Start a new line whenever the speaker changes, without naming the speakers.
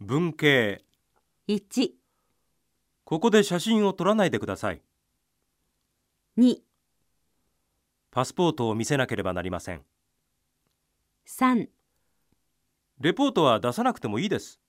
文系。
1、
ここで写真を撮らないでください。
2、
パスポートを見せなければなりません。
3、
レポートは出さなくてもいいです。